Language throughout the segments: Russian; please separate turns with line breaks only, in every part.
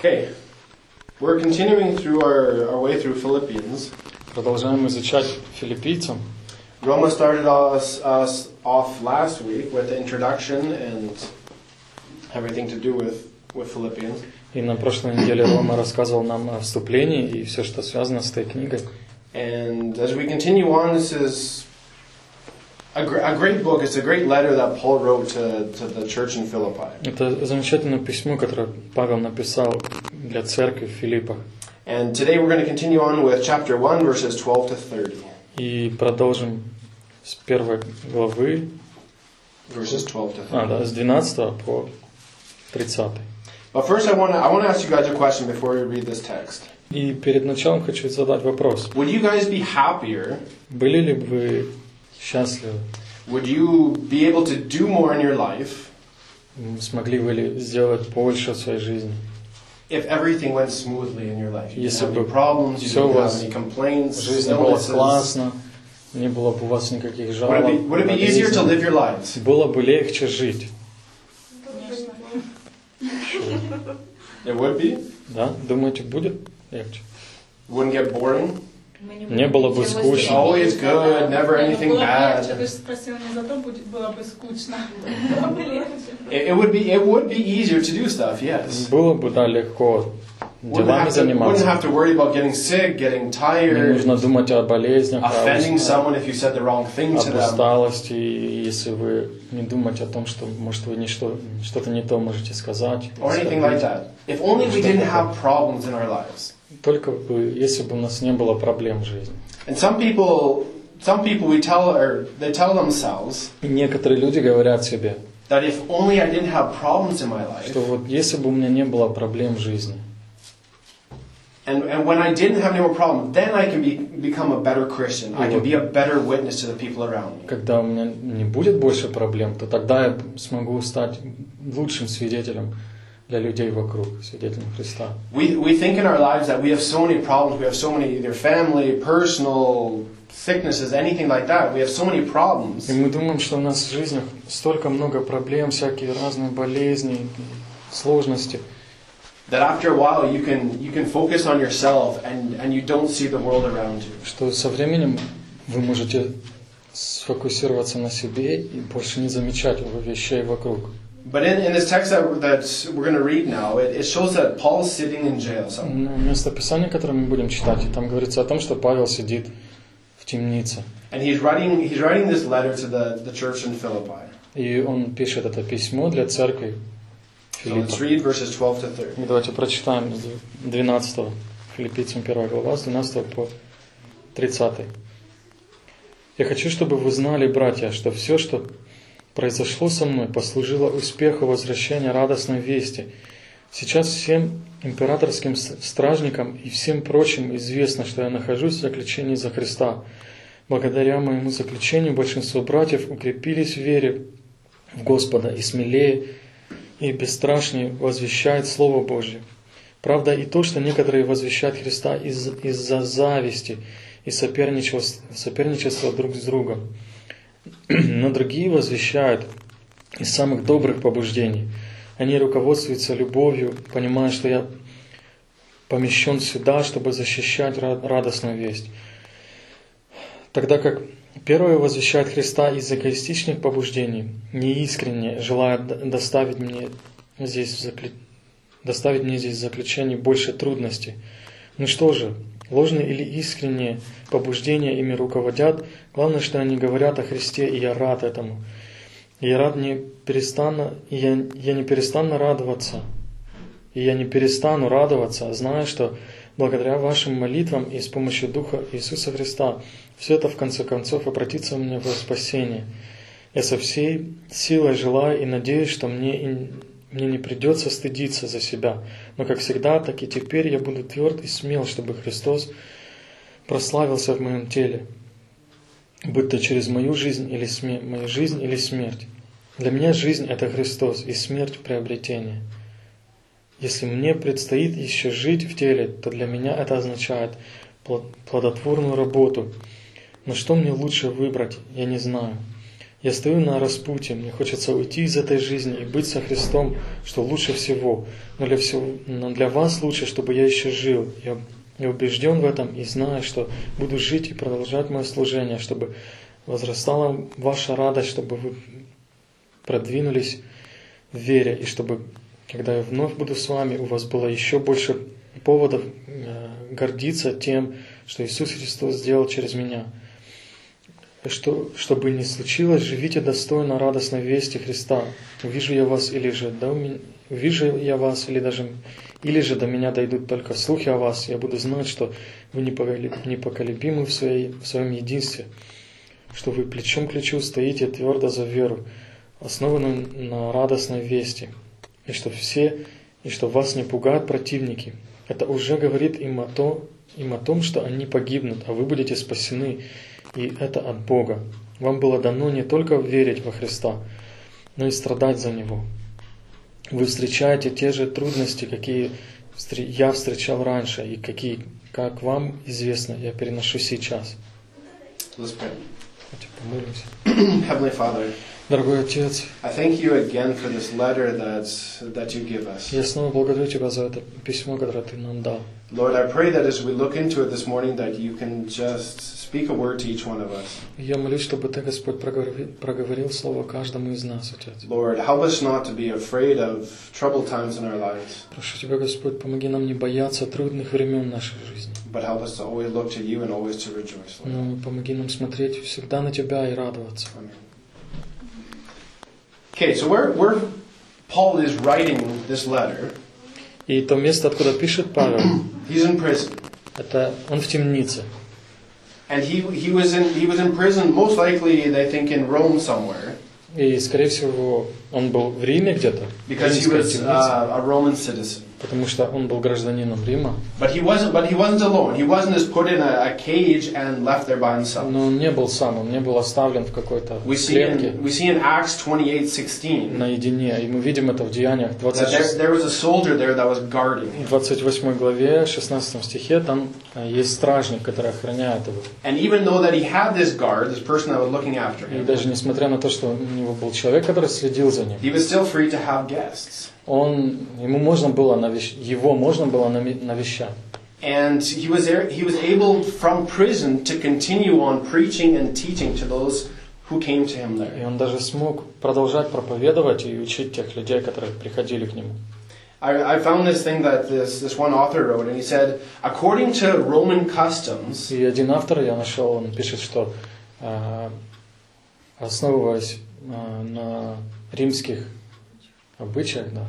Okay, we're continuing through our, our way through Philippians.
Продолжаем изучать филиппийцам.
Roma started us, us off last week with the introduction and everything to do with, with Philippians.
И на прошлой неделе Рома рассказывал нам о вступлении и все, что связано с этой книгой.
And as we continue on, this is a, gr- a great book. It's a great letter that Paul wrote to, to the church in Philippi.
Это замечательное письмо, которое Павел написал для церкви в Филиппах.
And today we're going to continue on with chapter 1, verses 12 to 30.
И продолжим с первой главы,
Verses 12 to 30.
а, да, с 12 по 30.
But first, I want to I want to ask you guys a question before we read this text.
И перед началом хочу задать вопрос.
Would you guys be happier?
Были ли бы вы счастливы?
Would you be able to do more in your life
М, Смогли вы ли сделать больше в своей жизни?
if everything went smoothly in your life? You
Если
didn't have any
бы
problems, you
всё у
didn't have
вас
any complaints,
В жизни было
illnesses.
классно, не было бы у вас никаких
Would it
жалоб.
be, would it be easier to
болезней.
live your lives?
Было бы легче жить.
It would be.
Да? Думаете, будет легче?
Wouldn't get boring.
Не было бы скучно.
Always good, never anything bad.
Ты же спросил не зато будет, было бы скучно.
It, it would be it would be easier to do stuff. Yes.
Было бы, да, легко
Wouldn't
делами
have, to, wouldn't
заниматься.
have to worry about getting sick, getting
Не
tired,
нужно думать о болезнях, о
offending
ус-
someone if you said the wrong thing to
об
them.
усталости, и если вы не думаете о том, что, может, вы не что, что-то не то можете сказать.
or anything like that. If only we didn't have problems in our lives.
Только бы, если бы у нас не было проблем в жизни.
And some people, some people we tell, or they tell themselves
И некоторые люди говорят себе,
that if only I didn't have problems in my
что
life,
вот если бы у меня не было проблем в жизни,
and, and when I didn't have any more problems, then I can be, become a better Christian. I can be a better witness to the people around me.
когда у меня не будет больше проблем, то тогда я смогу стать лучшим свидетелем для людей вокруг, свидетелем Христа.
We, we think in our lives that we have so many problems. We have so many either family, personal, sicknesses, anything like that. We have so many problems.
И мы думаем, что у нас в жизнях столько много проблем, всякие разные болезни, сложности,
That after a while you can you can focus on yourself and, and you don't see the world around you.
что со временем вы можете сфокусироваться на себе и больше не замечать вещей вокруг.
But in, in this text that, that we're going to read now, it, it shows that Paul's sitting in jail somewhere.
Ну, Местописание, которое мы будем читать, там говорится о том, что Павел сидит в темнице.
And he's writing he's writing this letter to the, the church in Philippi.
И он пишет это письмо для церкви
So let's read verses 12 to 30.
Мы давайте прочитаем с 12 Филиппийцам 1 глава, с 12 по 30. «Я хочу, чтобы вы знали, братья, что все, что произошло со мной, послужило успеху возвращения радостной вести. Сейчас всем императорским стражникам и всем прочим известно, что я нахожусь в заключении за Христа. Благодаря моему заключению большинство братьев укрепились в вере в Господа и смелее и бесстрашнее возвещает Слово Божье. Правда и то, что некоторые возвещают Христа из- из-за зависти и соперничества, соперничества друг с другом. Но другие возвещают из самых добрых побуждений. Они руководствуются любовью, понимая, что я помещен сюда, чтобы защищать ра- радостную весть. Тогда как первые возвещают Христа из эгоистичных побуждений, неискренне желая доставить мне здесь в заклю- доставить мне здесь в заключение больше трудностей. Ну что же, ложные или искренние побуждения ими руководят, главное, что они говорят о Христе, и я рад этому. Я рад не перестанно, и я, я не перестану радоваться, и я не перестану радоваться, зная, что благодаря вашим молитвам и с помощью Духа Иисуса Христа все это в конце концов обратится мне во спасение. Я со всей силой желаю и надеюсь, что мне, мне не придется стыдиться за себя, но как всегда, так и теперь я буду тверд и смел, чтобы Христос прославился в моем теле, будь то через мою жизнь или смерть, мою жизнь или смерть. Для меня жизнь – это Христос, и смерть – приобретение. Если мне предстоит еще жить в теле, то для меня это означает плод- плодотворную работу. Но что мне лучше выбрать, я не знаю. Я стою на распутье, мне хочется уйти из этой жизни и быть со Христом, что лучше всего. Но для, всего, но для вас лучше, чтобы я еще жил. Я, я убежден в этом и знаю, что буду жить и продолжать мое служение, чтобы возрастала ваша радость, чтобы вы продвинулись в вере, и чтобы, когда я вновь буду с вами, у вас было еще больше поводов э, гордиться тем, что Иисус Христос сделал через меня. Что, чтобы не случилось, живите достойно радостной вести Христа. Увижу я вас или же да, увижу я вас, или даже или же до меня дойдут только слухи о вас, я буду знать, что вы непоколебимы в, своей, в своем единстве, что вы плечом к плечу стоите твердо за веру, основанную на радостной вести, и что все, и что вас не пугают противники. Это уже говорит им о, то, им о том, что они погибнут, а вы будете спасены, и это от Бога. Вам было дано не только верить во Христа, но и страдать за Него. Вы встречаете те же трудности, какие я встречал раньше, и какие, как вам известно, я переношу сейчас.
Heavenly Father,
Дорогой Отец,
I thank you again for this letter that, that you give us.
я снова благодарю Тебя за это письмо, которое Ты нам дал.
Lord, I pray that as we look into it this morning, that you can just speak a word to each one of us.
Я молюсь, чтобы Ты, Господь, проговорил, проговорил слово каждому из нас, Отец.
Lord, help us not to be afraid of troubled times in our lives,
Прошу Тебя, Господь, помоги нам не бояться трудных времен нашей жизни.
but help us to always look to you and always to rejoice, Lord.
Но помоги нам смотреть всегда на Тебя и радоваться.
Amen. Okay, so where, where Paul is writing this letter,
И то место, откуда пишет Павел,
he's in prison.
это он в темнице.
And he, he, was in, he was in prison, most likely, they think, in Rome somewhere,
И, скорее всего, он был в Риме где-то,
because he was uh, a Roman citizen.
Потому что он был гражданином Рима.
But he wasn't. But he wasn't alone. He wasn't just put in a, a cage and left there by himself.
Но он не был сам, он не был оставлен в какой-то клетке
we see in Acts
наедине. И мы видим это в Деяниях
that there,
26,
there was a soldier there that was guarding him.
28 главе, 16 стихе, там э, есть стражник, который охраняет его.
And even though that he had this guard, this person that was looking after
И даже несмотря на то, что у него был человек, который следил за ним,
he was still free to have guests.
Он, ему можно было навещ... его можно было навещать.
And he was he was able from prison to continue on preaching and teaching to those who came to him
И
there.
он даже смог продолжать проповедовать и учить тех людей, которые приходили к нему.
I, I found this thing that this, this one author wrote, and he said, according to Roman customs,
И один автор, я нашел, он пишет, что э, основываясь э, на римских обычаях, да,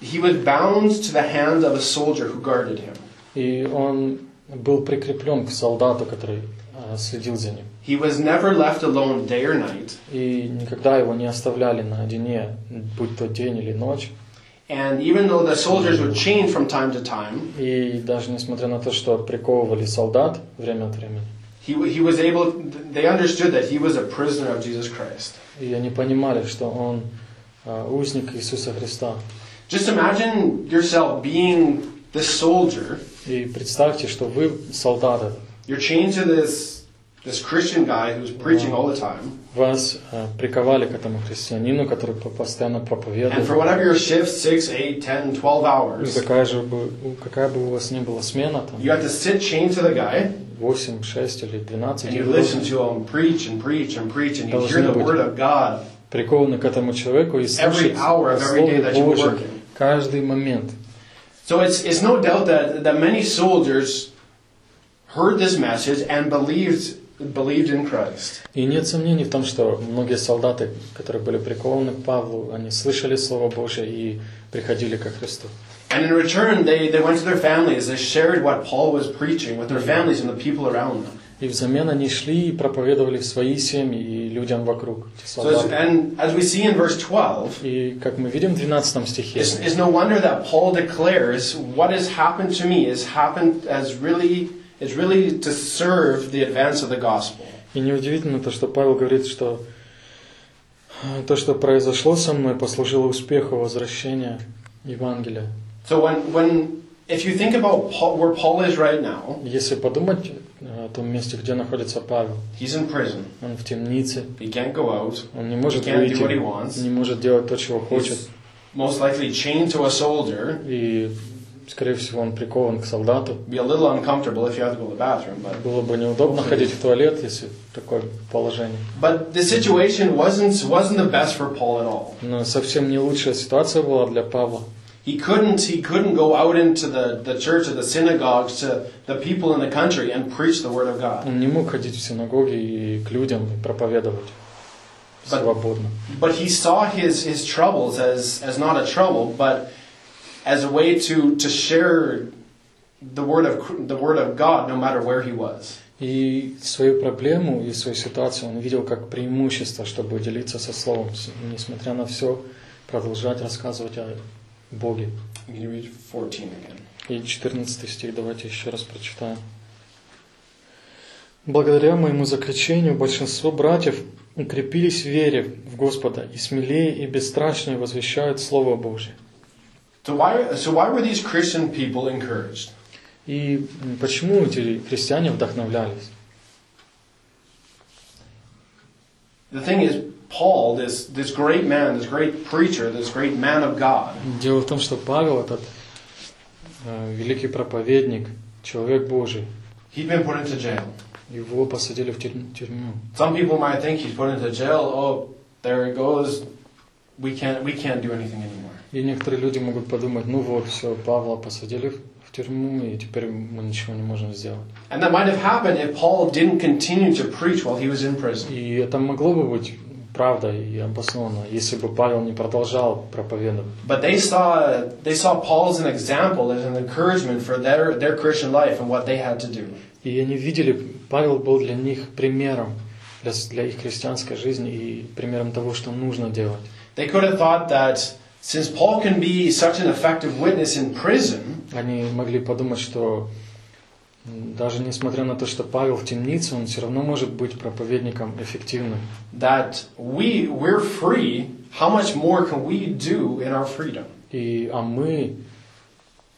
he was bound to the hand of a soldier who guarded him.
и он был прикреплен к солдату, который э, следил за ним.
He was never left alone day or night,
И никогда его не оставляли наедине, будь то день или ночь.
and even though the soldiers would chain from time to time,
И даже несмотря на то, что приковывали солдат время от времени,
he, he was able, they understood that he was a prisoner of Jesus Christ.
и они понимали, что он э, узник Иисуса Христа.
Just imagine yourself being this soldier,
И представьте, что вы солдат
you're chained to this, this Christian guy who's preaching all the time,
Вас э, приковали к этому христианину, который по- постоянно
and for
проповедует.
whatever your shift, 6, 8, 10, 12
И
hours,
какая, же бы, какая бы у вас ни была смена, там,
you have to sit chained to the guy,
8, 6 или 12,
and you listen to him preach and preach and preach, and you hear the word of God
прикованы к этому человеку и слушать
hour of every day
Слово
that you were
Божье
working.
каждый момент.
So it's, it's no doubt that, that many soldiers heard this message and believed, believed in Christ.
И нет сомнений в том, что многие солдаты, которые были прикованы к Павлу, они слышали Слово Божье и приходили ко Христу.
And in return, they, they went to their families, they shared what Paul was preaching with their families and the people around them.
И взамен они шли и проповедовали в свои семьи и людям вокруг,
So as, and as we see in verse 12,
И как мы видим в 12 стихе,
it's, it's no wonder that Paul declares what has happened to me is happened as really is really to serve the advance of the gospel.
И неудивительно то, что Павел говорит, что э, то, что произошло со мной, послужило успеху возвращения Евангелия.
So when when if you think about Paul, where Paul is right now,
Если подумать том месте, где находится Павел,
he's in prison.
он в темнице,
He can't go out.
он не
He
может
can't do what he
выйти,
wants.
не может делать то, чего хочет,
He's most likely chained to a soldier.
и, скорее всего, он прикован к солдату.
Be a little uncomfortable if you have to go to the bathroom, but
Было бы неудобно ходить в туалет, если такое положение.
but the situation wasn't wasn't the best for Paul at all.
Но совсем не лучшая ситуация была для Павла.
He couldn't he couldn't go out into the, the church or the synagogues to the people in the country and preach the word of God.
Он не мог ходить в синагоги и к людям и проповедовать
But-
свободно.
But he saw his, his troubles as, as not a trouble, but as a way to, to share the word of the word of God no matter where he was.
И свою проблему и свою ситуацию он видел как преимущество, чтобы делиться со Словом, с- несмотря на все, продолжать рассказывать о Боге.
You can read 14 again.
И 14 стих давайте еще раз прочитаем. Благодаря моему заключению большинство братьев укрепились в вере в Господа и смелее и бесстрашнее возвещают Слово Божье.
So why, so why were these Christian people encouraged?
И почему эти христиане вдохновлялись?
The thing is, Paul, this, this great man, this great preacher, this great man of God,
Дело в том, что Павел, этот э, великий проповедник, человек Божий,
he'd been put into jail.
его посадили в тюрь- тюрьму.
Some people might think he's put into jail. Oh, there it goes. We can't, we can't do anything anymore.
И некоторые люди могут подумать, ну вот, все, Павла посадили в в тюрьму, и теперь мы ничего не можем сделать.
And that might have happened if Paul didn't continue to preach while he was in prison.
И это могло бы быть правда и обоснованно, если бы Павел не продолжал проповедовать.
But they saw, they saw Paul as an example, as an encouragement for their, their Christian life and what they had to do.
И они видели, Павел был для них примером, для, для их христианской жизни и примером того, что нужно делать.
They could have thought that since Paul can be such an effective witness in prison,
Они могли подумать, что даже несмотря на то, что Павел в темнице, он все равно может быть проповедником эффективным.
that we, we're free, how much more can we do in our freedom?
И, а мы,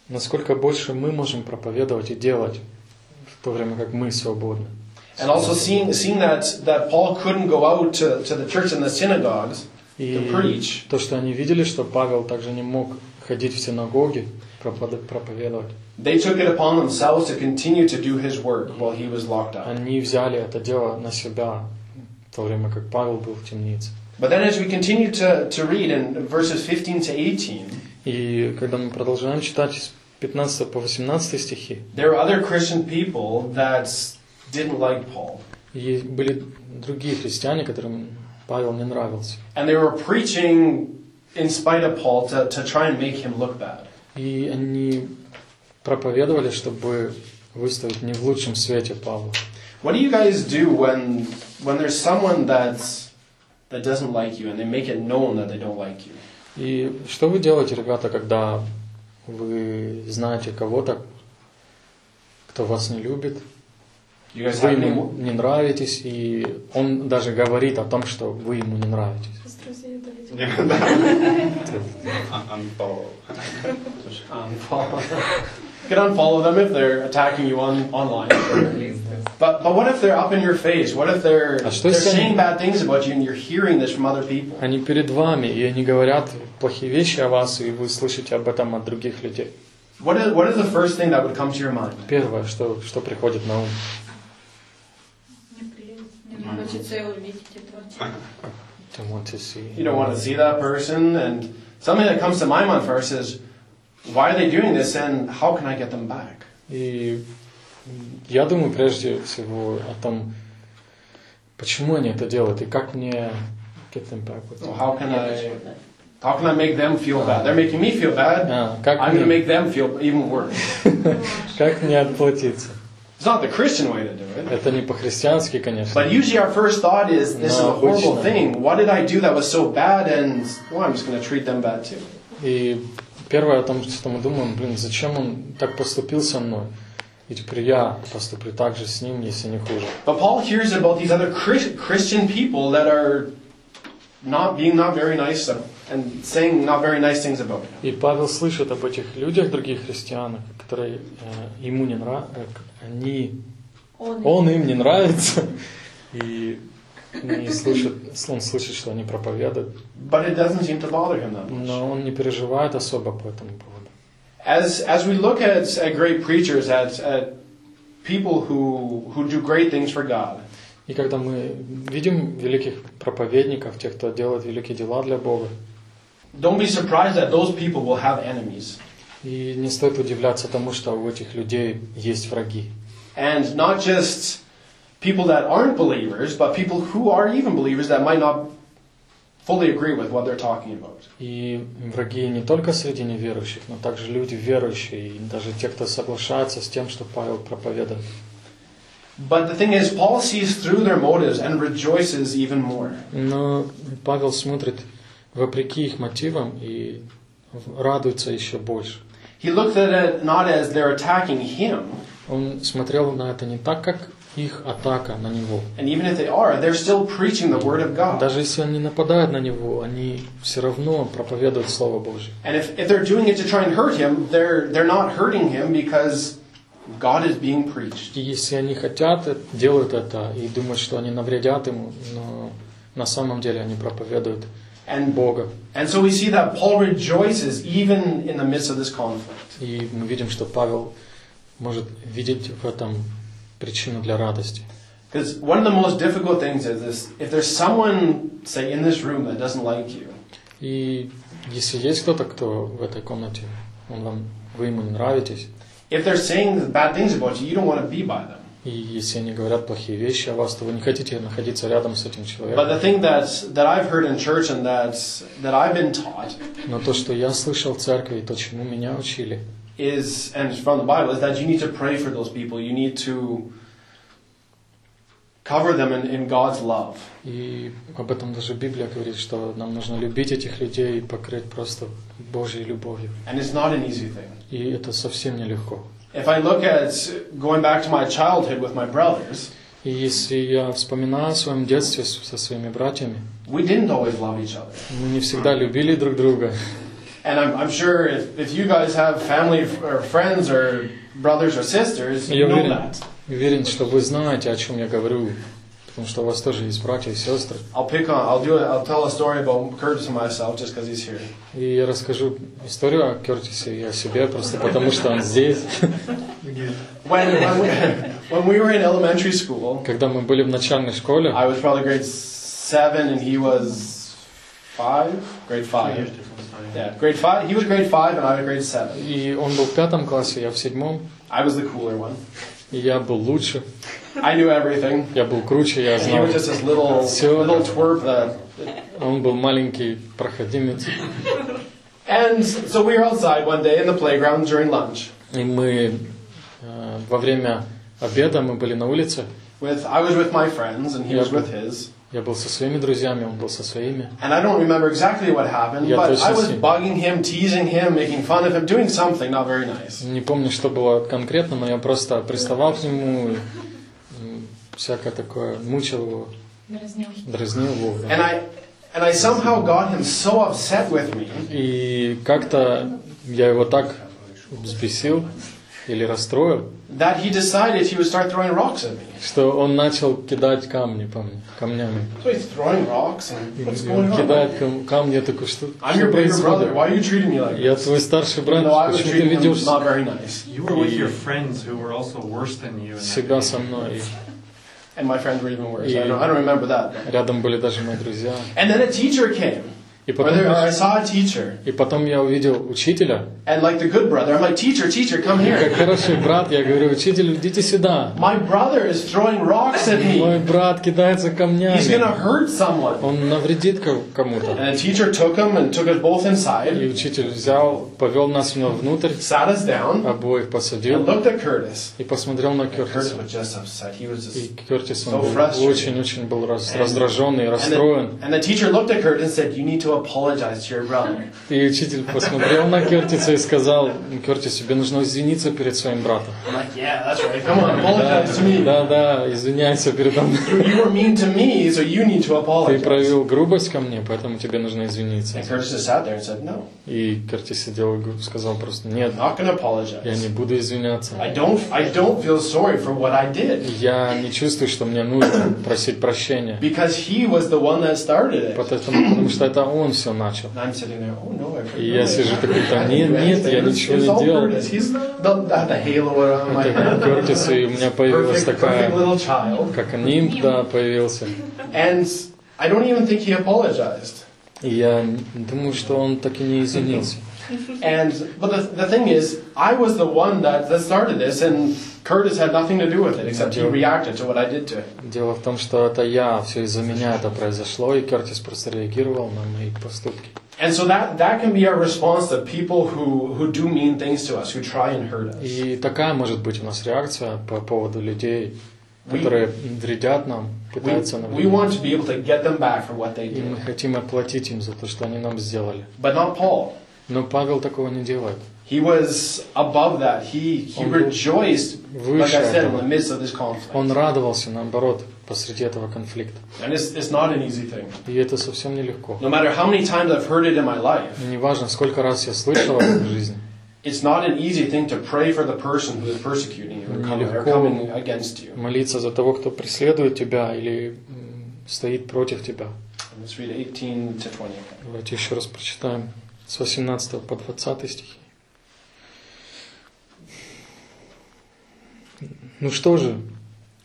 насколько больше мы можем проповедовать и делать, в то время как мы свободны.
And also seeing, seeing that, that Paul couldn't go out to, to the church and the synagogues to preach,
то, что они видели, что Павел также не мог ходить в синагоги, проповедовать.
they took it upon themselves to continue to do his work while he was locked up.
Они взяли это дело на себя, в то время как Павел был в темнице.
But then as we continue to, to read in verses 15 to 18,
И когда мы продолжаем читать с 15 по 18 стихи,
there were other Christian people that didn't like Paul.
и были другие христиане, которым Павел не нравился.
And they were preaching in spite of Paul to, to try and make him look bad.
И они проповедовали, чтобы выставить не в лучшем свете Павла.
What do you guys do when, when there's someone that's, that doesn't like you and they make it known that they don't like you?
И что вы делаете, ребята, когда вы знаете кого-то, кто вас не любит, вы ему не нравитесь, и он даже говорит о том, что вы ему не нравитесь.
С друзей удалить.
Unfollow.
unfollow. You can unfollow them if they're attacking you on, online. But, but what if they're up in your face? What if they're,
А что
they're
если они-
saying bad things about you and you're hearing this from other people?
Они перед вами, и они говорят плохие вещи о вас, и вы слышите об этом от других людей.
What is, what is the first thing that would come to your mind?
Первое, что, что приходит на ум.
Неприятно.
Хочется увидеть этого человека.
To want to see.
You don't want to see that person. And something that comes to my mind first is, why are they doing this and how can I get them back?
И я думаю прежде всего о том, почему они это делают, и как мне get them back with
So
it.
how can I, how can I make them feel bad? They're making me feel bad.
А, как,
I'm going to
мне,
make them feel even worse.
как мне отплатиться?
It's not the Christian way to do it.
Это не по-христиански, конечно.
But usually our first thought is, this is a
No,
horrible
обычно.
thing. What did I do that was so bad? And, well, I'm just going to treat them bad too.
И первое о том, что мы думаем, блин, зачем он так поступил со мной? И теперь я поступлю так же с ним, если не хуже.
But Paul hears about these other Chris- Christian people that are not being not very nice And saying not very nice things about him.
И Павел слышит об этих людях, других христианах, которые э, ему не нравятся, они,
Он,
он им не нравится, и не слышит, он слышит, что они проповедуют,
But it doesn't seem to bother him that much.
но он не переживает особо по этому поводу.
As, as we look at, at great preachers, at, at people who, who do great things for God,
И когда мы видим великих проповедников, тех, кто делает великие дела для Бога,
don't be surprised that those people will have enemies.
и не стоит удивляться тому, что у этих людей есть враги.
And not just people that aren't believers, but people who are even believers that might not fully agree with what they're talking about.
И враги не только среди неверующих, но также люди верующие, и даже те, кто соглашается с тем, что Павел проповедует.
But the thing is, Paul sees through their motives and rejoices even more.
Но Павел смотрит вопреки их мотивам и радуется еще больше.
He looked at it not as they're attacking him,
Он смотрел на это не так, как их атака на него.
and even if they are, they're still preaching the Word of God.
Даже если они нападают на него, они все равно проповедуют Слово Божье.
And if, if they're doing it to try and hurt him, they're, they're not hurting him because God is being preached.
И если они хотят, э, делают это и думают, что они навредят ему, но на самом деле они проповедуют
And,
Бога.
and so we see that Paul rejoices even in the midst of this conflict.
И мы видим, что Павел может видеть в этом причину для радости.
Because one of the most difficult things is this if there's someone, say, in this room that doesn't like you,
И если есть кто-то, кто в этой комнате, он вам, вы ему не нравитесь,
if they're saying bad things about you, you don't want to be by them.
И если они говорят плохие вещи о вас, то вы не хотите находиться рядом с этим
But
человеком.
the thing that, that I've heard in church and that, that I've been taught
Но то, что я слышал в церкви, то, чему меня учили,
is, and from the Bible, is that you need to pray for those people. You need to cover them in, in God's love.
и об этом даже Библия говорит, что нам нужно любить этих людей и покрыть просто Божьей любовью.
And it's not an easy thing.
И это совсем нелегко.
If I look at going back to my childhood with my brothers,
И если я вспоминаю о своем детстве с- со своими братьями,
we didn't always love each other.
мы не всегда любили друг друга.
And I'm, I'm sure if, if you guys have family f- or friends or brothers or sisters, you
Я
know
уверен,
that.
уверен, что вы знаете, о чем я говорю, Потому что у вас тоже есть братья и сестры.
I'll pick on, I'll do it, I'll tell a story about Curtis and myself just because he's here.
И я расскажу историю о Кертисе и о себе, просто потому что он здесь.
When, when, we, when we were in elementary school,
Когда мы были в начальной школе,
I was probably grade seven and he was five, grade five. Yeah, grade five. He was grade five and I was grade seven.
и он был в пятом классе, я в седьмом,
I was the cooler one.
и я был лучше,
I knew everything.
я был круче, я
And he
знал.
was just this little,
Всё.
little twerp that.
А Он был маленький проходимец.
And so we were outside one day in the playground during lunch.
И мы э, во время обеда мы были на улице.
With I was with my friends and he was
Yeah.
with his.
Я был со своими друзьями, он был со своими.
And I don't remember exactly what happened,
Yeah,
but I
точно
was
сильно.
bugging him, teasing him, making fun of him, doing something not very nice.
Не помню, что было конкретно, но я просто приставал к нему, и, м, всякое такое, мучил его,
Дразнил.
дразнил его. да.
And I and I somehow got him so upset with me
И как-то я его так взбесил или расстроил,
that he decided he would start throwing rocks at me.
что он начал кидать камни по мне, камнями.
So he's throwing rocks and what's going on?
кидает кам- камни, я такой, что,
I'm
что
your bigger brother.
происходит?
Why are you treating me like
Я
this?
твой старший брат, почему ты
treating him
ведешь
not very nice.
You were with your friends who were also worse than you. Meeting.
со мной?
And my friends were even worse. I
Yeah.
don't, I don't remember that.
И рядом были даже мои друзья.
And then a teacher came.
И
Or,
потом,
there, or I saw a teacher.
и потом я увидел учителя,
And like the good brother, I'm like, teacher, teacher, come
И как
here.
хороший брат, я говорю, учитель, идите сюда.
My brother is throwing rocks at
Мой
me.
брат кидается
He's
камнями.
gonna hurt someone.
Он навредит ко- кому-то.
And the teacher took him and took us both
И
inside,
учитель взял, повел нас него внутрь,
sat us down,
обоих
and
посадил
looked at Curtis.
и посмотрел на
Curtis
Кертиса.
was just upset. He was
И. Кертис
So
он был
frustrated.
очень-очень был раз-
And-
раздраженный и
And
расстроен.
the, and the teacher looked at Curtis and said, "You need to apologize to your brother.
И учитель посмотрел на Кертиса и сказал, Кертис, тебе нужно извиниться перед своим братом.
Like, yeah, that's right. Come on, apologize to me.
Да, да, извиняйся передо мной.
You were mean to me, so you need to
Ты
apologize.
проявил грубость ко мне, поэтому тебе нужно извиниться.
And Curtis sat there and said, no,
И Кертис сидел и сказал просто, нет,
I'm not going to
я не
apologize.
буду извиняться.
I don't, I don't feel sorry for what I did
Я не чувствую, что мне нужно просить прощения.
because he was the one that started it.
Потому, потому что это он все начал.
Oh
И я сижу такой, да нет, нет, я ничего не делал. Это. Кертис, и у меня появилась такая, как нимб, да, появился. И я думаю, что он так и не извинился.
And but the, the thing is, I was the one that, that started this, and Curtis had nothing to do with it except he
Yeah.
reacted to what I did to him.
Дело в том, что это я, все из-за меня это произошло, и Кертис просто реагировал на мои поступки.
And so that, that can be our response to people who, who do mean things to us, who try and hurt us.
И такая может быть у нас реакция по поводу людей,
We-
которые вредят нам,
We,
пытаются нам
we want to be able to get them back for what they
И мы
did.
хотим отплатить им за то, что они нам сделали.
But not Paul.
Но Павел такого не делает.
He was above that. He, he rejoiced, like I said, in the midst of this conflict.
Он радовался, наоборот, посреди этого конфликта.
And it's, it's not an easy thing.
И это совсем нелегко.
No matter how many times I've heard it in my life,
неважно, сколько раз я слышал это в жизни,
it's not an easy thing to pray for the person who is persecuting you or coming, or coming against you.
молиться за того, кто преследует тебя или стоит против тебя.
Let's read 18 to 20 again.
Давайте еще раз прочитаем с 18 по 20 стихи. Ну что же,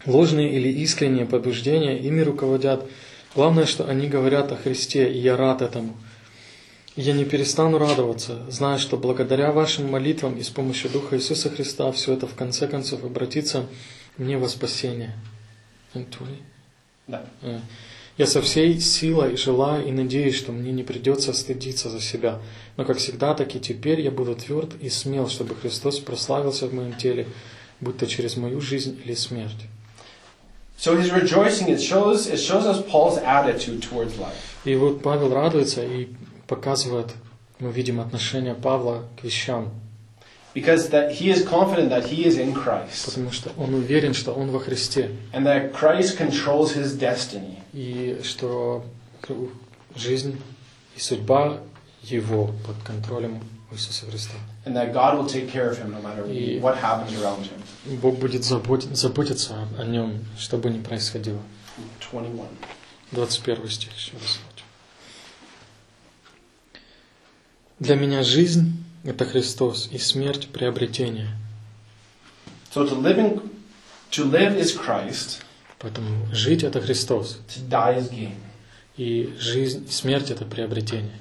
ложные или искренние побуждения ими руководят. Главное, что они говорят о Христе, и я рад этому. Я не перестану радоваться, зная, что благодаря вашим молитвам и с помощью Духа Иисуса Христа все это в конце концов обратится мне во спасение.
Да.
Я со всей силой желаю и надеюсь, что мне не придется стыдиться за себя. Но как всегда, так и теперь я буду тверд и смел, чтобы Христос прославился в моем теле, будь то через мою жизнь или смерть.
So his rejoicing, it shows, it shows us Paul's attitude towards life.
И вот Павел радуется и показывает, мы видим отношение Павла к вещам,
Because that he is confident that he is in Christ.
потому что он уверен, что он во Христе,
And that Christ controls his destiny.
и что жизнь и судьба его под контролем Иисуса Христа.
And that God will take care of him no matter
И-
what happens around him.
Бог будет забот- заботиться о нем, что бы ни происходило.
21.
21 стих еще раз. Для меня жизнь – это Христос, и смерть – приобретение.
So to live in, to live is Christ,
Поэтому жить – это Христос,
to die is gain.
и жизнь, смерть – это приобретение.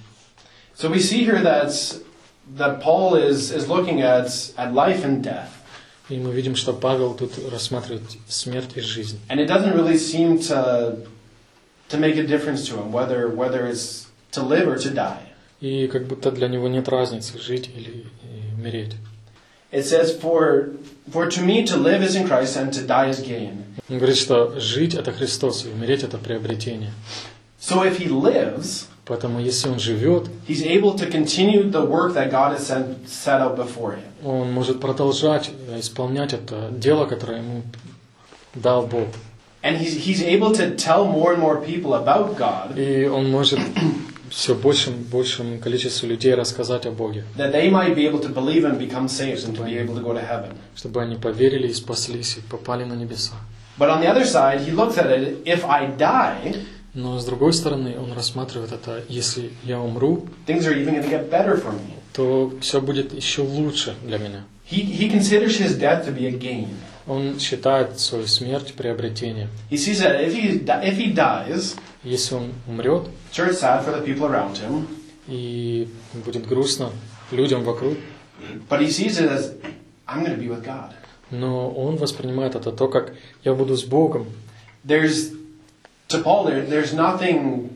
So we see here that, that Paul is, is looking at, at life and death.
И мы видим, что Павел тут рассматривает смерть и жизнь.
And it doesn't really seem to, to make a difference to him whether, whether it's to live or to die.
И как будто для него нет разницы, жить или э, умереть.
It says, for, for to me to live is in Christ and to die is gain.
Он говорит, что жить – это Христос, и умереть – это приобретение.
So if he lives,
Поэтому если он живет,
he's able to continue the work that God has set out before him.
он может продолжать э, исполнять это дело, которое ему дал Бог.
And he's, he's able to tell more and more people about God
И он может все большим, большему количеству людей рассказать о Боге, чтобы они поверили и спаслись, и попали на небеса.
But on the other side, he looks at it if I die,
Но с другой стороны, он рассматривает это, если я умру,
things are even going to get better for me.
то все будет еще лучше для меня.
He, he considers his death to be a gain.
Он считает свою смерть приобретением.
He sees that if he, if he dies,
Если он умрет,
it's sad for the people around him,
и будет грустно людям вокруг,
but he sees it as I'm going to be with God.
но он воспринимает это то, как я буду с Богом.
There's, to Paul, there, there's nothing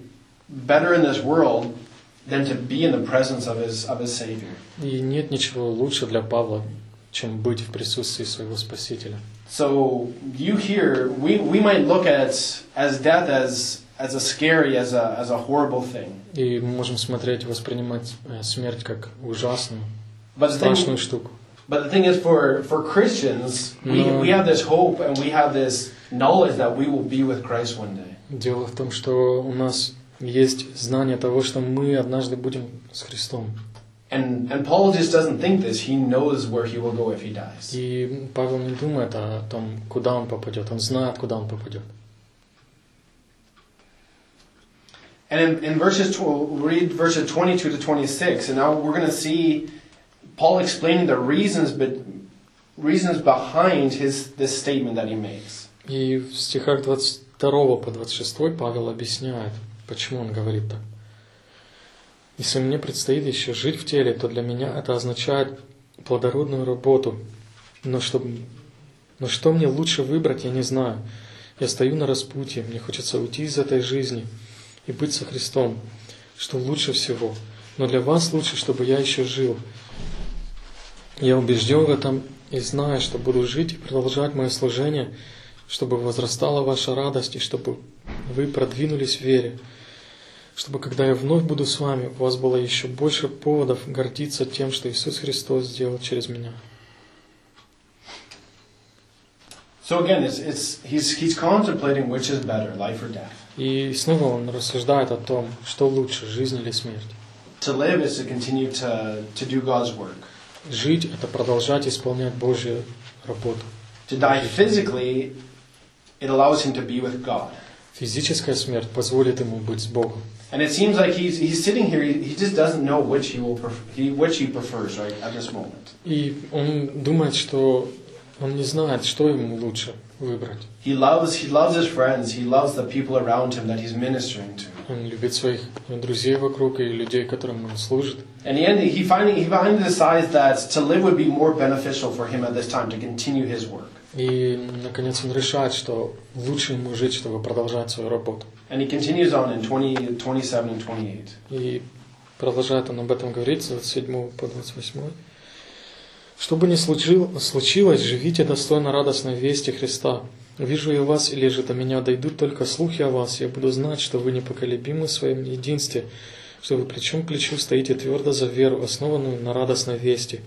better in this world than to be in the presence of his, of his Savior.
И нет ничего лучше для Павла, чем быть в присутствии своего Спасителя.
So you here, we, we might look at as death as as a scary, as a as a horrible thing.
И мы можем смотреть, воспринимать э, смерть как ужасную,
But
страшную
thing,
штуку.
but the thing is, for for Christians, we we have this hope and we have this knowledge that we will be with Christ one day.
Дело в том, что у нас есть знание того, что мы однажды будем с Христом.
And and Paul just doesn't think this. He knows where he will go if he dies.
И Павел не думает о том, куда он попадет. Он знает, куда он попадет.
And in, in verses, tw- we'll read verses 22 to 26, and now we're going to see Paul explaining the reasons, but reasons behind his this statement that he makes.
И в стихах 22 по 26 Павел объясняет, почему он говорит так. Если мне предстоит еще жить в теле, то для меня это означает плодородную работу. Но, что, но что мне лучше выбрать, я не знаю. Я стою на распутье, мне хочется уйти из этой жизни и быть со Христом, что лучше всего. Но для вас лучше, чтобы я еще жил. Я убежден в этом и знаю, что буду жить и продолжать мое служение, чтобы возрастала ваша радость и чтобы вы продвинулись в вере, чтобы когда я вновь буду с вами, у вас было еще больше поводов гордиться тем, что Иисус Христос сделал через меня.
So again, it's, it's, he's, he's contemplating which is better, life or death.
И снова он рассуждает о том, что лучше, жизнь или смерть.
To live is to continue to, to do God's work.
Жить – это продолжать исполнять Божью работу.
To die physically, it allows him to be with God.
Физическая смерть позволит ему быть с Богом.
And it seems like he's, he's sitting here, he, he just doesn't know which he, will pref- he, which he prefers right at this moment.
И он думает, что он не знает, что ему лучше выбрать.
He loves, he loves his friends, he loves the people around him that he's ministering to.
Он любит своих друзей вокруг и людей, которым он служит.
And the end, he finally, he finally decides that to live would be more beneficial for him at this time to continue his work.
И, наконец, он решает, что лучше ему жить, чтобы продолжать свою работу.
And he continues on in 20, 27 and 28.
И продолжает он об этом говорить с 27 по 28. Что бы ни случил- случилось, живите достойно радостной вести Христа. Вижу я вас, или же до меня дойдут только слухи о вас, я буду знать, что вы непоколебимы в своем единстве, что вы плечом к плечу стоите твердо за веру, основанную на радостной вести,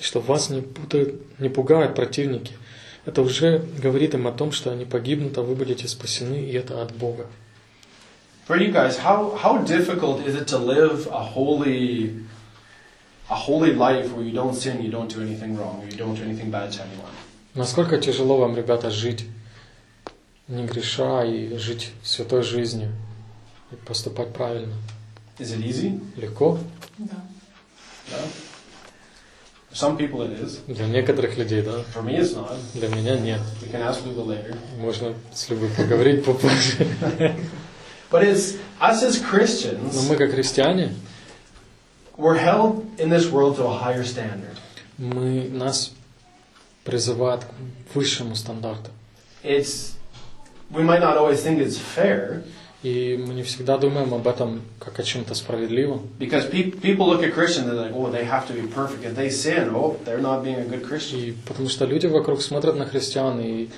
и что вас не, путают, не пугают противники. Это уже говорит им о том, что они погибнут, а вы будете спасены, и это от Бога.
For you guys, how, how difficult is it to live a holy, a holy life where you don't sin, you don't do anything wrong, or you don't do anything bad to anyone?
Насколько тяжело вам, ребята, жить, не греша и жить святой жизнью, и поступать правильно?
Is it easy?
Легко?
Да.
No. For some people it is.
Для некоторых людей, да.
For me it's not.
Для меня нет.
We can ask Luba later.
Можно с Любой поговорить попозже.
But it's us as
Но
Christians,
мы, как христиане,
we're held in this world to a higher standard.
мы, нас призывают к высшему стандарту.
It's we might not always think it's fair
И мы не всегда думаем об этом как о чем-то справедливом.
because pe- people look at Christians and they're like, oh, they have to be perfect. If they sin, oh, they're not being a good Christian.
И потому что люди вокруг смотрят на христиан и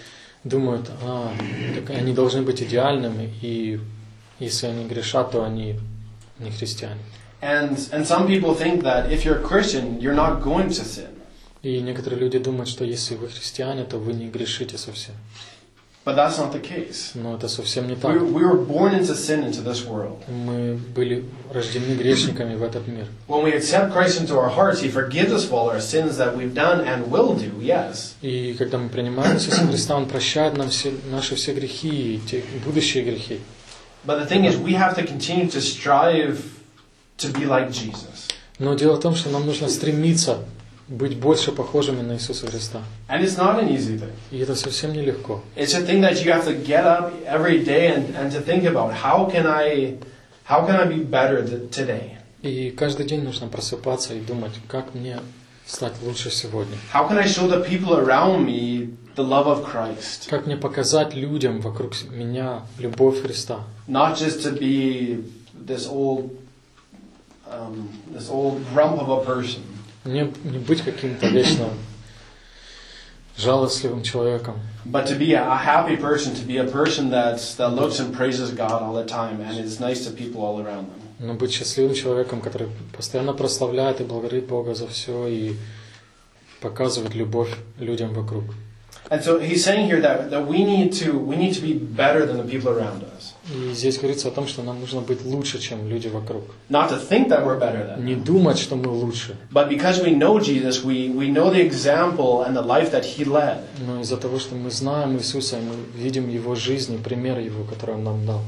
думают, а, так они должны быть идеальными, и если они грешат, то они не христиане.
And and some people think that if you're a Christian, you're not going to sin.
И некоторые люди думают, что если вы христиане, то вы не грешите совсем.
But that's not the case.
Но это совсем не
We,
так.
we were born into sin into this world.
Мы были рождены грешниками в этот мир.
When we accept Christ into our hearts, He forgives us for all our sins that we've done and will do, yes.
И когда мы принимаем Иисуса Христа, Он прощает нам все, наши все грехи и те будущие грехи.
But the thing is, we have to continue to strive to be like Jesus.
Но дело в том, что нам нужно стремиться быть больше похожими на Иисуса Христа.
And it's not an easy thing.
И это совсем нелегко.
It's a thing that you have to get up every day and, and to think about how can I how can I be better th- today?
И каждый день нужно просыпаться и думать, как мне стать лучше сегодня.
How can I show the people around me the love of Christ?
Как мне показать людям вокруг меня любовь Христа.
Not just to be this old um, this old grump of a person,
Мне не быть каким-то вечно жалостливым человеком,
but to be a, a happy person, to be a person that's, that looks and praises God all the time and is nice to people all around them.
но быть счастливым человеком, который постоянно прославляет и благодарит Бога за все и показывает любовь людям вокруг.
And so he's saying here that, that we need to we need to be better than the people around us.
И здесь говорится о том, что нам нужно быть лучше, чем люди вокруг.
Not to think that we're better than
Не
them,
думать, что мы лучше,
but because we know Jesus, we, we know the example and the life that he led.
но из-за того, что мы знаем Иисуса, и мы видим Его жизнь и пример Его, который Он нам дал.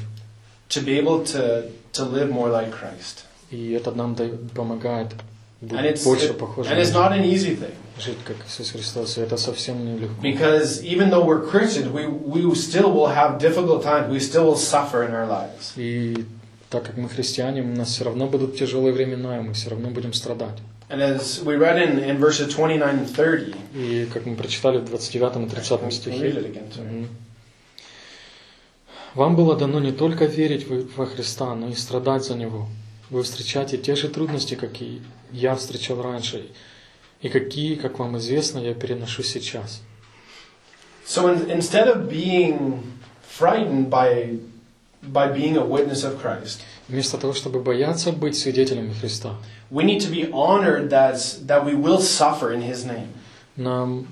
to be able to, to live more like Christ.
И это нам дает- помогает
And it's,
больше
it-
похожим
and it's not an easy thing
жить как Иисус Христос, и это совсем нелегко.
because even though we're Christians, we, we still will have difficult times. We still will suffer in our lives.
И так как мы христиане, у нас все равно будут тяжелые времена, и мы все равно будем страдать.
And as we read in, in verses 29 and 30,
И как мы прочитали в 29 и 30
I'll read
стихе,
again.
Вам было дано не только верить во Христа, но и страдать за Него. Вы встречаете те же трудности, какие я встречал раньше, и какие, как вам известно, я переношу сейчас.
So in, instead of being frightened by, by being a witness of Christ,
Вместо того, чтобы бояться быть свидетелями Христа,
we need to be honored that, that we will suffer in His name.
нам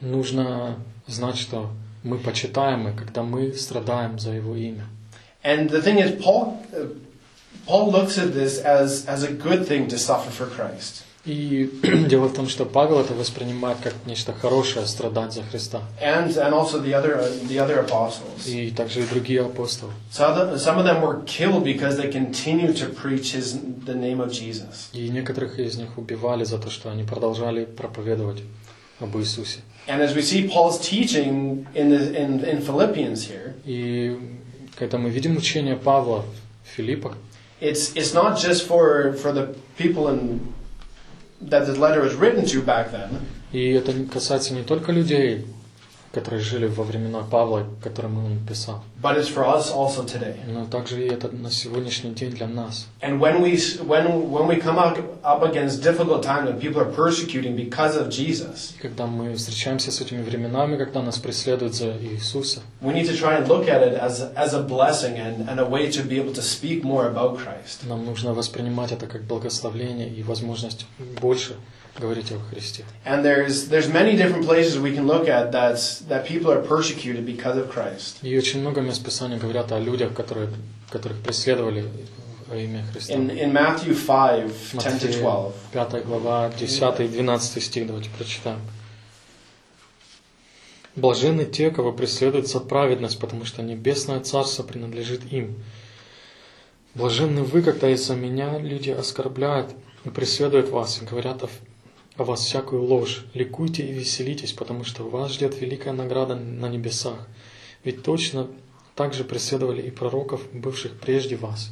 нужно знать, что мы почитаемы, когда мы страдаем за Его имя.
And the thing is, Paul, uh, Paul looks at this as, as a good thing to suffer for Christ.
И дело в том, что Павел это воспринимает как нечто хорошее, страдать за Христа.
And, and also the other, uh, the other apostles.
И также и другие апостолы.
Some of them were killed because they continued to preach his, the name of Jesus.
И некоторых из них убивали за то, что они продолжали проповедовать об Иисусе.
And as we see Paul's teaching in, the, in, in Philippians here,
И когда мы видим учение Павла в Филиппах,
it's, it's not just for, for the people in, that the letter was written to back then,
и это касается не только людей, которые жили во времена Павла, которым он писал,
but it's for us also today.
но также и это на сегодняшний день для нас.
And when we, when, when we come up, up against difficult times when people are persecuting because of Jesus,
когда мы встречаемся с этими временами, когда нас преследуют за Иисуса,
we need to try and look at it as, as a blessing and, and a way to be able to speak more about Christ.
нам нужно воспринимать это как благословение и возможность больше говорить о Христе.
And there's, there's many different places we can look at that's, that people are persecuted because of Christ.
И очень много мест Писания говорят о людях, которые, которых преследовали во имя Христа.
In, in Matthew 5, 10 to
Матфея,
12.
5 глава, 10 и 12 стих, давайте прочитаем. Блаженны те, кого преследуют за праведность, потому что небесное царство принадлежит им. Блаженны вы, когда из-за меня люди оскорбляют и преследуют вас, и говорят о, о вас всякую ложь. Ликуйте и веселитесь, потому что вас ждет великая награда на небесах. Ведь точно так же преследовали и пророков, бывших прежде вас.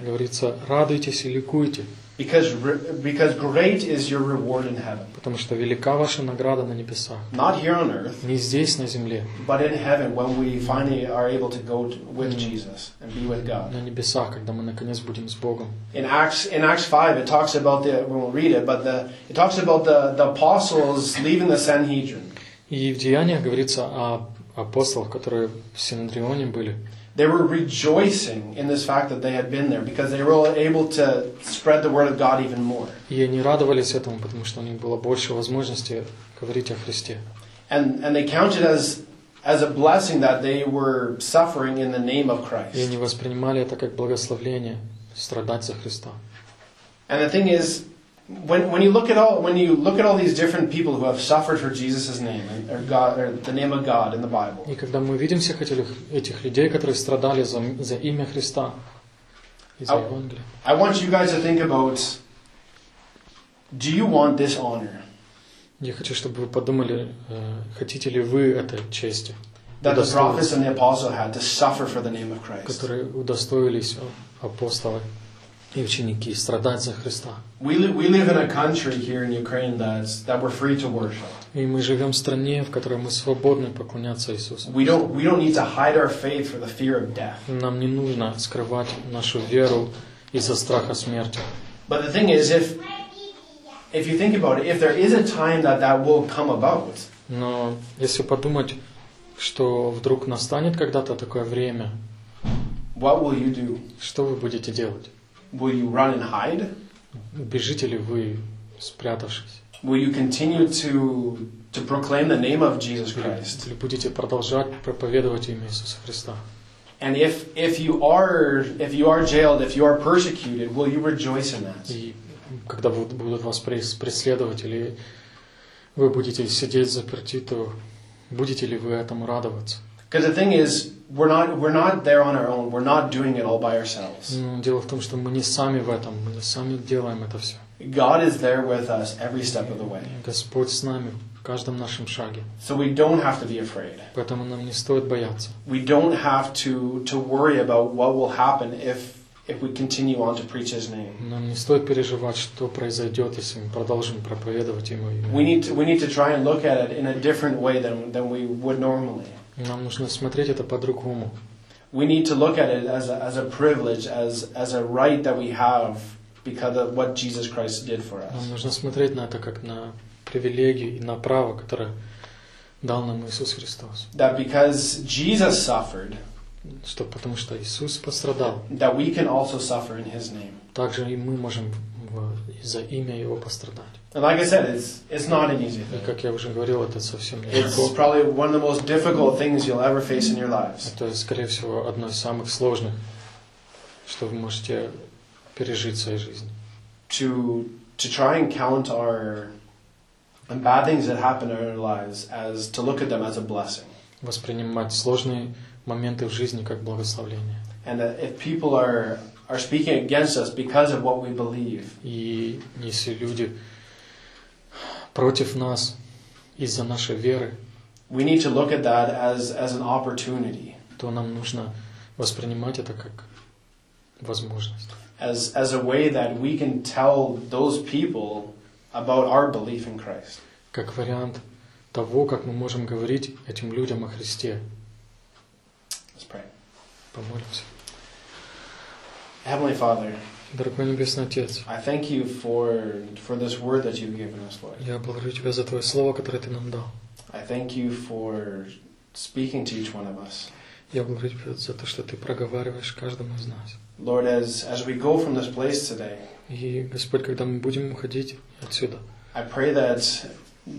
Говорится, радуйтесь и ликуйте,
because, re- because great is your reward in heaven.
потому что велика ваша награда на небесах.
Not here on earth,
Не здесь, на земле,
but in heaven when we finally are able to go to, with Jesus and be with God.
на небесах, когда мы наконец будем с Богом.
In Acts, in Acts 5, it talks about the, we won't read it, but the, it talks about the, the apostles leaving the Sanhedrin.
И в Деяниях говорится о апостолах, которые в Синедрионе были.
They were rejoicing in this fact that they had been there because they were able to spread the word of God even more.
И они радовались этому, потому что у них было больше возможности говорить о Христе.
And, and they counted as, as a blessing that they were suffering in the name of
И
Christ.
они воспринимали это как благословление, страдать за Христа.
And the thing is, when, when you look at all when you look at all these different people who have suffered for Jesus' name or God or the name of God in the Bible,
И когда мы видим всех этих, этих людей, которые страдали за, за имя Христа и за
А-
Евангелие,
I want you guys to think about do you want this honor?
я хочу, чтобы вы подумали, э, хотите ли вы этой чести,
That the
Удостоились.
prophets and the apostles had to suffer for the name of Christ.
которые удостоились апостолы и ученики страдать за Христа.
We, li- we live in a country here in Ukraine that's, that we're free to worship.
И мы живем в стране, в которой мы свободны поклоняться Иисусу.
We don't, we don't need to hide our faith for the fear of death.
Нам не нужно скрывать нашу веру из-за страха смерти.
But the thing is, if, if you think about it, if there is a time that that will come about,
Но если подумать, что вдруг настанет когда-то такое время,
what will you do?
что вы будете делать?
Will you run and hide?
Бежите ли вы, спрятавшись?
Will you continue to to proclaim the name of Jesus
Или,
Christ?
или будете продолжать проповедовать имя Иисуса Христа?
And if if you are if you are jailed, if you are persecuted, will you rejoice in that?
И когда вы- будут вас прес- преследовать, или вы будете сидеть заперти, то будете ли вы этому радоваться?
Because the thing is, we're not we're not there on our own. We're not doing it all by ourselves.
Ну, дело в том, что мы не сами в этом, мы не сами делаем это все.
God is there with us every step of the way.
Господь с нами в каждом нашем шаге.
So we don't have to be afraid.
Поэтому нам не стоит бояться.
We don't have to to worry about what will happen if if we continue on to preach His name.
Нам не стоит переживать, что произойдет, если мы продолжим проповедовать Ему имя.
We need to, we need to try and look at it in a different way than than we would normally.
Нам нужно смотреть это по-другому.
We need to look at it as a, as a privilege, as as a right that we have because of what Jesus Christ did for us.
Нам нужно смотреть на это как на привилегию и на право, которое дал нам Иисус Христос.
That because Jesus suffered,
Что, потому что Иисус пострадал.
that we can also suffer in His name.
Также и мы можем за имя Его пострадать.
And like I said, it's it's not an easy
И
thing.
как я уже говорил, это совсем не
It's
легко.
probably one of the most difficult things you'll ever face in your lives.
Это, скорее всего, одно из самых сложных, что вы можете пережить в своей жизни.
To to try and count our and bad things that happen in our lives as to look at them as a blessing.
Воспринимать сложные моменты в жизни как благословление.
And that if people are are speaking against us because of what we believe,
И если люди против нас из-за нашей веры,
we need to look at that as as an opportunity,
то нам нужно воспринимать это как возможность.
as as a way that we can tell those people about our belief in Christ.
Как вариант того, как мы можем говорить этим людям о Христе.
Let's pray.
Помолимся.
Heavenly Father,
Дорогой Небесный Отец,
I thank you for for this word that you've given us, Lord.
я благодарю Тебя за Твое Слово, которое Ты нам дал.
I thank you for speaking to each one of us.
Я благодарю Тебя за то, что Ты проговариваешь каждому из нас.
Lord, as, as we go from this place today,
И, Господь, когда мы будем уходить отсюда,
I pray that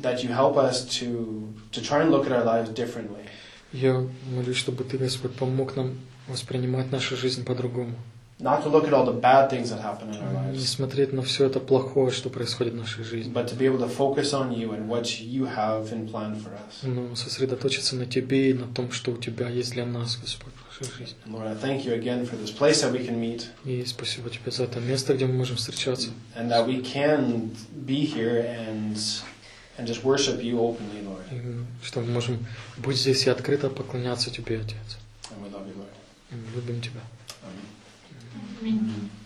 that you help us to to try and look at our lives differently.
я молюсь, чтобы Ты, Господь, помог нам воспринимать нашу жизнь по-другому.
Not to look at all the bad things that happen in our
Не смотреть на все это плохое, что происходит в нашей жизни.
but to be able to focus on you and what you have in plan for us.
Но сосредоточиться на Тебе и на том, что у Тебя есть для нас, Господь, в нашей жизни.
Lord, I thank you again for this place that we can meet
И спасибо Тебе за это место, где мы можем встречаться.
and that we can be here and and just worship you openly, Lord.
И что мы можем быть здесь и открыто поклоняться Тебе, Отец.
And we love you, Lord.
И мы любим Тебя.
green.